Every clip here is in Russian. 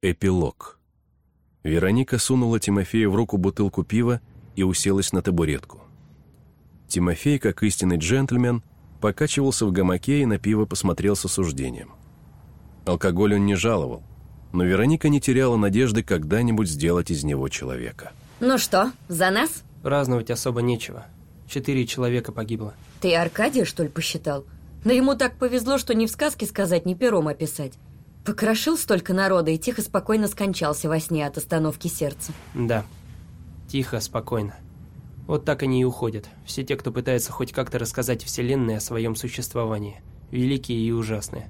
Эпилог. Вероника сунула Тимофею в руку бутылку пива и уселась на табуретку. Тимофей, как истинный джентльмен, покачивался в гамаке и на пиво посмотрел с осуждением. Алкоголь он не жаловал, но Вероника не теряла надежды когда-нибудь сделать из него человека. Ну что, за нас? Праздновать особо нечего. Четыре человека погибло. Ты Аркадия, что ли, посчитал? Да ему так повезло, что ни в сказке сказать, ни пером описать. Покрошил столько народа и тихо, спокойно скончался во сне от остановки сердца. Да. Тихо, спокойно. Вот так они и уходят. Все те, кто пытается хоть как-то рассказать Вселенной о своем существовании. Великие и ужасные.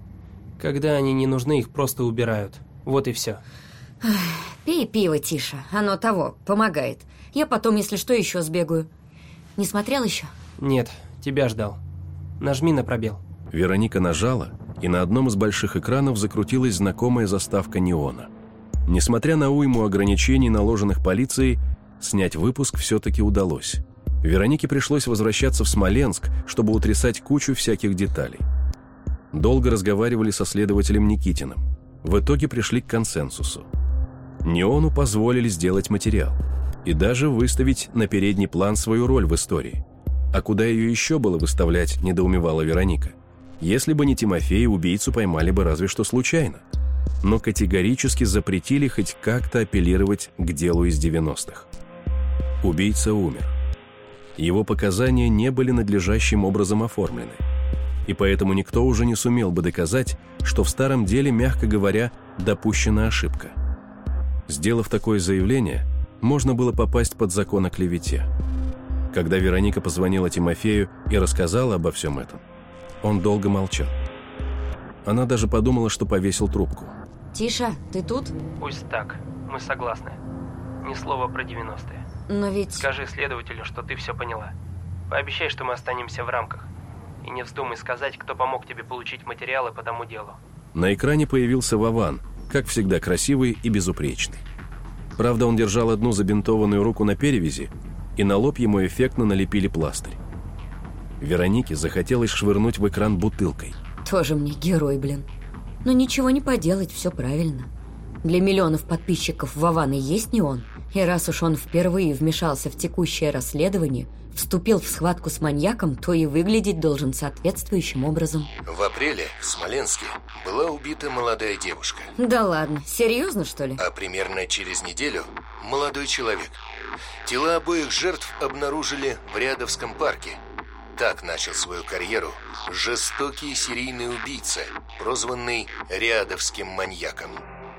Когда они не нужны, их просто убирают. Вот и все. Пей пиво, Тиша. Оно того, помогает. Я потом, если что, еще сбегаю. Не смотрел еще? Нет, тебя ждал. Нажми на пробел. Вероника нажала, и на одном из больших экранов закрутилась знакомая заставка неона. Несмотря на уйму ограничений, наложенных полицией, снять выпуск все-таки удалось. Веронике пришлось возвращаться в Смоленск, чтобы утрясать кучу всяких деталей. Долго разговаривали со следователем Никитиным. В итоге пришли к консенсусу. Неону позволили сделать материал и даже выставить на передний план свою роль в истории. А куда ее еще было выставлять, недоумевала Вероника. Если бы не Тимофей, убийцу поймали бы разве что случайно. Но категорически запретили хоть как-то апеллировать к делу из 90-х. Убийца умер. Его показания не были надлежащим образом оформлены. И поэтому никто уже не сумел бы доказать, что в старом деле, мягко говоря, допущена ошибка. Сделав такое заявление, можно было попасть под закон о клевете. Когда Вероника позвонила Тимофею и рассказала обо всем этом, он долго молчал. Она даже подумала, что повесил трубку. Тиша, ты тут? Пусть так. Мы согласны. Ни слова про 90-е. Но ведь... Скажи следователю, что ты все поняла. Пообещай, что мы останемся в рамках. И не вздумай сказать, кто помог тебе получить материалы по тому делу. На экране появился Вован, как всегда красивый и безупречный. Правда, он держал одну забинтованную руку на перевязи, и на лоб ему эффектно налепили пластырь. Веронике захотелось швырнуть в экран бутылкой. Тоже мне герой, блин. Но ничего не поделать, все правильно. Для миллионов подписчиков Вован и есть не он. И раз уж он впервые вмешался в текущее расследование, вступил в схватку с маньяком, то и выглядеть должен соответствующим образом. В апреле в Смоленске была убита молодая девушка. Да ладно, серьезно что ли? А примерно через неделю молодой человек. Тела обоих жертв обнаружили в Рядовском парке – так начал свою карьеру жестокий серийный убийца, прозванный Рядовским маньяком.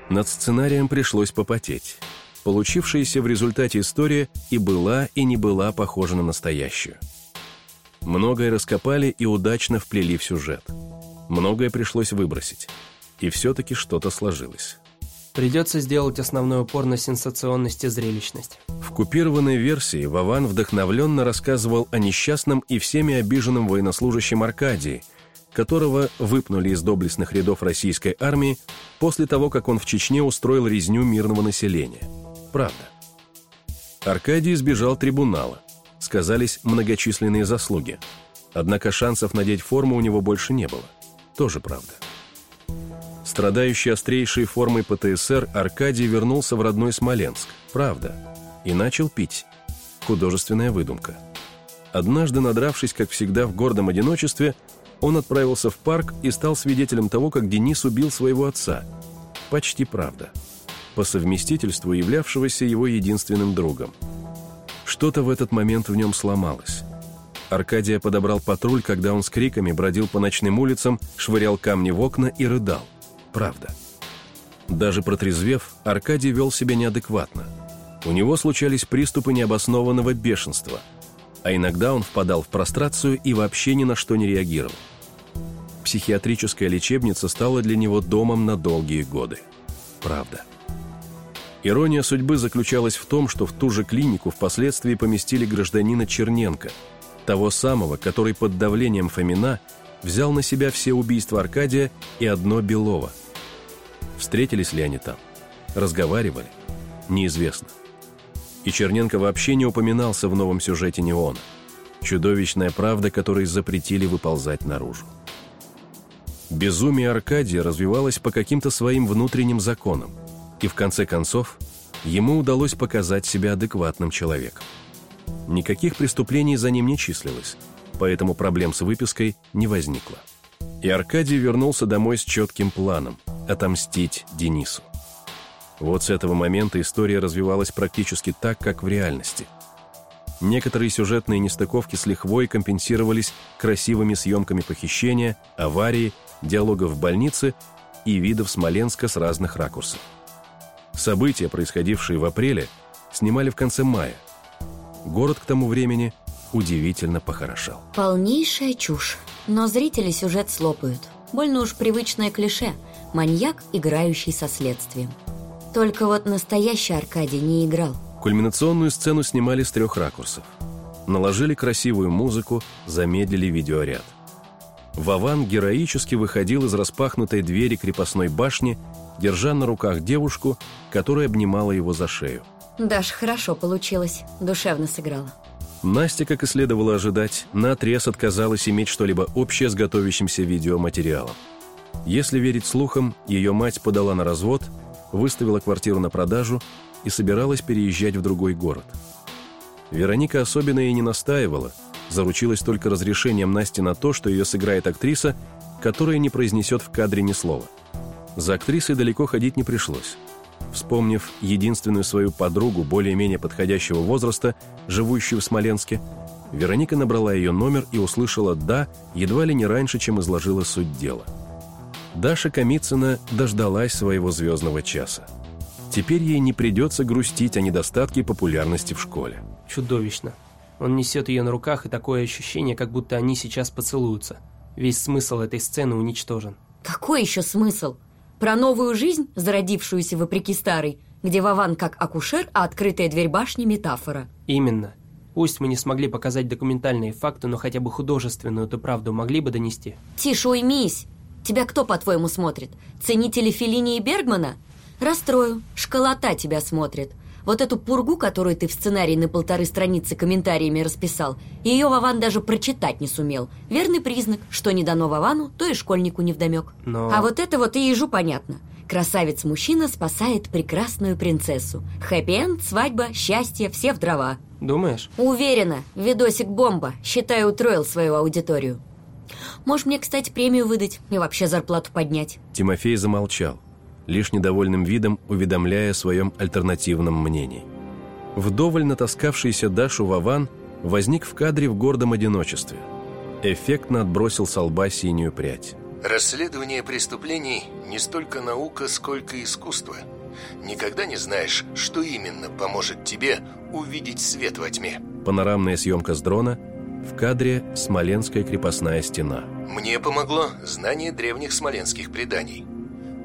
Над сценарием пришлось попотеть. Получившаяся в результате история и была, и не была похожа на настоящую. Многое раскопали и удачно вплели в сюжет. Многое пришлось выбросить. И все-таки что-то сложилось. Придется сделать основной упор на сенсационность и зрелищность. В купированной версии Вован вдохновленно рассказывал о несчастном и всеми обиженном военнослужащем Аркадии, которого выпнули из доблестных рядов российской армии после того, как он в Чечне устроил резню мирного населения. Правда. Аркадий избежал трибунала. Сказались многочисленные заслуги. Однако шансов надеть форму у него больше не было. Тоже правда. Страдающий острейшей формой ПТСР, Аркадий вернулся в родной Смоленск. Правда. И начал пить. Художественная выдумка. Однажды, надравшись, как всегда, в гордом одиночестве, он отправился в парк и стал свидетелем того, как Денис убил своего отца. Почти правда. По совместительству являвшегося его единственным другом. Что-то в этот момент в нем сломалось. Аркадия подобрал патруль, когда он с криками бродил по ночным улицам, швырял камни в окна и рыдал – правда. Даже протрезвев, Аркадий вел себя неадекватно. У него случались приступы необоснованного бешенства, а иногда он впадал в прострацию и вообще ни на что не реагировал. Психиатрическая лечебница стала для него домом на долгие годы. Правда. Ирония судьбы заключалась в том, что в ту же клинику впоследствии поместили гражданина Черненко, того самого, который под давлением Фомина взял на себя все убийства Аркадия и одно Белова. Встретились ли они там? Разговаривали? Неизвестно. И Черненко вообще не упоминался в новом сюжете «Неона». Чудовищная правда, которой запретили выползать наружу. Безумие Аркадия развивалось по каким-то своим внутренним законам. И в конце концов, ему удалось показать себя адекватным человеком. Никаких преступлений за ним не числилось, поэтому проблем с выпиской не возникло. И Аркадий вернулся домой с четким планом – отомстить Денису. Вот с этого момента история развивалась практически так, как в реальности. Некоторые сюжетные нестыковки с лихвой компенсировались красивыми съемками похищения, аварии, диалогов в больнице и видов Смоленска с разных ракурсов. События, происходившие в апреле, снимали в конце мая. Город к тому времени удивительно похорошел. Полнейшая чушь. Но зрители сюжет слопают. Больно уж привычное клише. Маньяк, играющий со следствием. Только вот настоящий Аркадий не играл. Кульминационную сцену снимали с трех ракурсов. Наложили красивую музыку, замедлили видеоряд. Вован героически выходил из распахнутой двери крепостной башни, держа на руках девушку, которая обнимала его за шею. Даш, хорошо получилось. Душевно сыграла. Настя, как и следовало ожидать, наотрез отказалась иметь что-либо общее с готовящимся видеоматериалом. Если верить слухам, ее мать подала на развод, выставила квартиру на продажу и собиралась переезжать в другой город. Вероника особенно и не настаивала, заручилась только разрешением Насти на то, что ее сыграет актриса, которая не произнесет в кадре ни слова. За актрисой далеко ходить не пришлось. Вспомнив единственную свою подругу более-менее подходящего возраста, живущую в Смоленске, Вероника набрала ее номер и услышала «да» едва ли не раньше, чем изложила суть дела. Даша Комицына дождалась своего звездного часа. Теперь ей не придется грустить о недостатке популярности в школе. Чудовищно. Он несет ее на руках, и такое ощущение, как будто они сейчас поцелуются. Весь смысл этой сцены уничтожен. Какой еще смысл? Про новую жизнь, зародившуюся вопреки старой, где Вован как акушер, а открытая дверь башни – метафора. Именно. Пусть мы не смогли показать документальные факты, но хотя бы художественную эту правду могли бы донести. Тише, уймись! Тебя кто, по-твоему, смотрит? Ценители Феллини и Бергмана? Расстрою. Школота тебя смотрит. Вот эту пургу, которую ты в сценарии на полторы страницы комментариями расписал, ее Вован даже прочитать не сумел. Верный признак, что не дано Вовану, то и школьнику невдомек. Но... А вот это вот и ежу понятно. Красавец-мужчина спасает прекрасную принцессу. Хэппи-энд, свадьба, счастье, все в дрова. Думаешь? Уверена, видосик бомба. Считай, утроил свою аудиторию. Можешь мне, кстати, премию выдать и вообще зарплату поднять. Тимофей замолчал лишь недовольным видом уведомляя о своем альтернативном мнении. Вдоволь натаскавшийся Дашу Вован возник в кадре в гордом одиночестве. Эффектно отбросил с лба синюю прядь. Расследование преступлений не столько наука, сколько искусство. Никогда не знаешь, что именно поможет тебе увидеть свет во тьме. Панорамная съемка с дрона, в кадре Смоленская крепостная стена. Мне помогло знание древних смоленских преданий.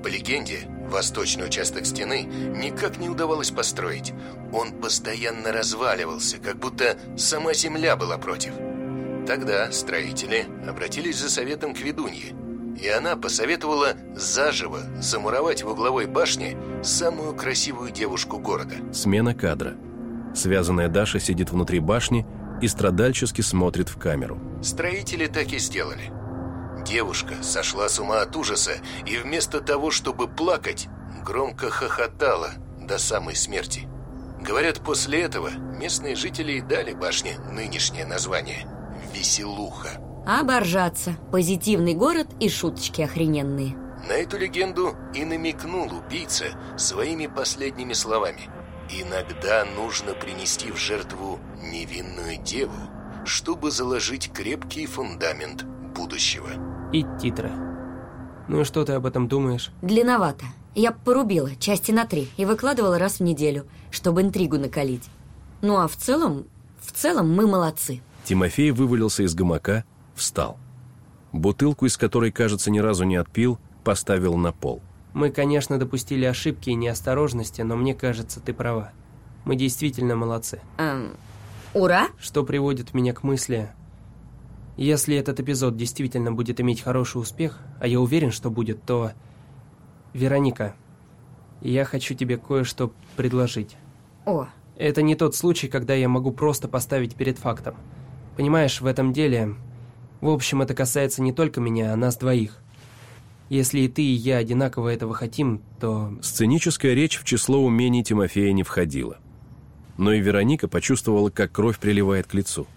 По легенде, восточный участок стены никак не удавалось построить. Он постоянно разваливался, как будто сама земля была против. Тогда строители обратились за советом к ведунье, и она посоветовала заживо замуровать в угловой башне самую красивую девушку города. Смена кадра. Связанная Даша сидит внутри башни и страдальчески смотрит в камеру. Строители так и сделали. Девушка сошла с ума от ужаса и вместо того, чтобы плакать, громко хохотала до самой смерти. Говорят, после этого местные жители и дали башне нынешнее название – Веселуха. Оборжаться. Позитивный город и шуточки охрененные. На эту легенду и намекнул убийца своими последними словами. Иногда нужно принести в жертву невинную деву, чтобы заложить крепкий фундамент будущего и титры. Ну и что ты об этом думаешь? Длинновато. Я порубила части на три и выкладывала раз в неделю, чтобы интригу накалить. Ну а в целом, в целом мы молодцы. Тимофей вывалился из гамака, встал. Бутылку, из которой, кажется, ни разу не отпил, поставил на пол. Мы, конечно, допустили ошибки и неосторожности, но мне кажется, ты права. Мы действительно молодцы. Эм, ура? Что приводит меня к мысли, если этот эпизод действительно будет иметь хороший успех, а я уверен, что будет, то... Вероника, я хочу тебе кое-что предложить. О. Это не тот случай, когда я могу просто поставить перед фактом. Понимаешь, в этом деле... В общем, это касается не только меня, а нас двоих. Если и ты, и я одинаково этого хотим, то... Сценическая речь в число умений Тимофея не входила. Но и Вероника почувствовала, как кровь приливает к лицу.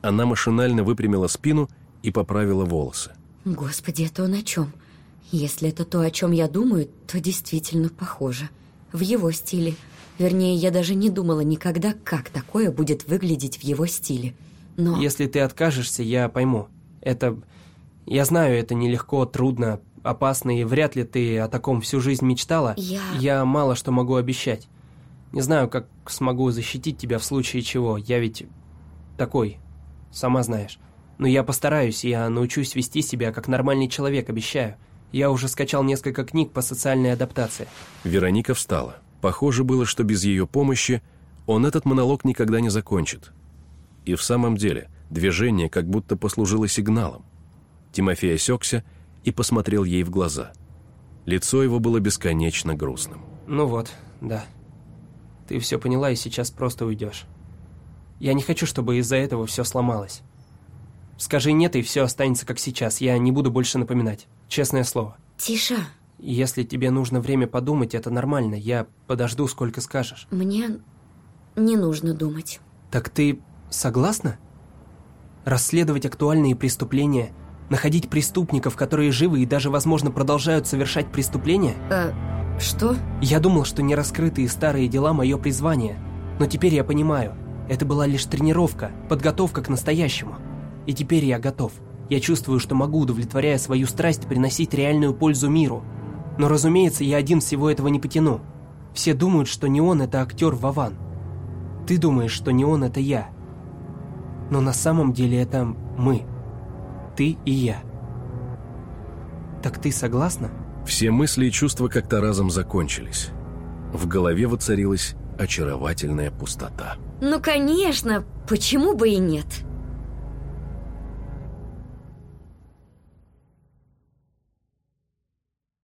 Она машинально выпрямила спину и поправила волосы. Господи, это он о чем? Если это то, о чем я думаю, то действительно похоже. В его стиле. Вернее, я даже не думала никогда, как такое будет выглядеть в его стиле. Но... Если ты откажешься, я пойму. Это... Я знаю, это нелегко, трудно, опасно, и вряд ли ты о таком всю жизнь мечтала. Я... Я мало что могу обещать. Не знаю, как смогу защитить тебя в случае чего. Я ведь такой, сама знаешь. Но я постараюсь, я научусь вести себя как нормальный человек, обещаю. Я уже скачал несколько книг по социальной адаптации. Вероника встала. Похоже было, что без ее помощи он этот монолог никогда не закончит. И в самом деле, движение как будто послужило сигналом. Тимофей осекся и посмотрел ей в глаза. Лицо его было бесконечно грустным. Ну вот, да. Ты все поняла и сейчас просто уйдешь. Я не хочу, чтобы из-за этого все сломалось. Скажи «нет», и все останется как сейчас. Я не буду больше напоминать. Честное слово. Тише. Если тебе нужно время подумать, это нормально. Я подожду, сколько скажешь. Мне не нужно думать. Так ты согласна? Расследовать актуальные преступления, находить преступников, которые живы и даже, возможно, продолжают совершать преступления? Э, что? Я думал, что нераскрытые старые дела – мое призвание. Но теперь я понимаю, это была лишь тренировка, подготовка к настоящему. И теперь я готов. Я чувствую, что могу, удовлетворяя свою страсть, приносить реальную пользу миру. Но, разумеется, я один всего этого не потяну. Все думают, что не он – это актер Вован. Ты думаешь, что не он – это я. Но на самом деле это мы. Ты и я. Так ты согласна? Все мысли и чувства как-то разом закончились. В голове воцарилась очаровательная пустота. Ну, конечно, почему бы и нет?